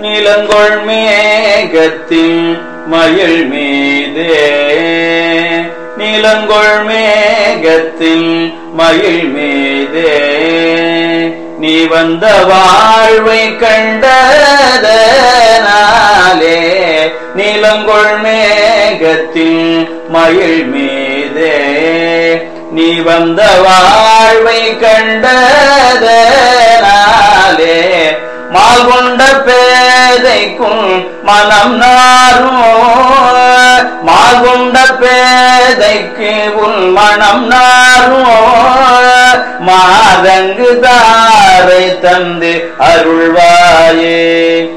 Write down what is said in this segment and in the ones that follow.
நிலங்கொள் மேகத்தில் மயில் மீதே. நிலங்கொள் மேகத்தில் மயில் மீதே. நீ வந்த வாழ்வை கண்டதனாலே நிலங்கொள் மேகத்தில் மயில் மீதே. நீ வந்த வாழ்வை கண்டதே பேதைக்கும் மனம் நாரும். மாகுண்ட பேதைக்கு உன் மனம் நாரும். மாதங்கு தாரை தந்து அருள்வாயே.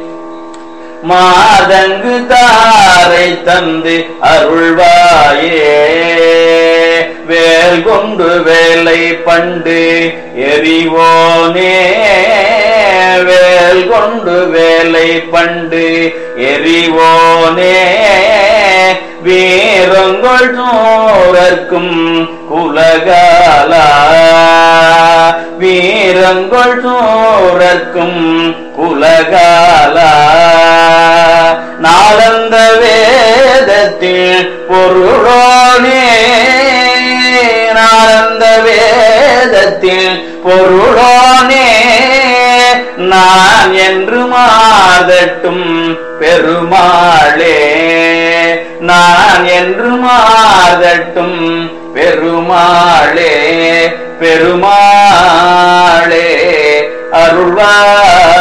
மாதங்கு தாரை தந்து அருள்வாயே. வேல் கொண்டு வேலை பண்டு எரிவோனே கொண்டு வேலை பண்டு எரிவோனே வீரங்கள் சோரர்க்கும் குலகாலா. வீரங்கள் சோரர்க்கும் குலகாலா. நாளந்த வேதத்தில் பொருளோனே. நாளந்த வேதத்தில் பொருளோனே. நான் என்று மாதட்டும் பெருமாளே. நான் என்று மாதட்டும் பெருமாளே. பெருமாளே அருள்வாயே.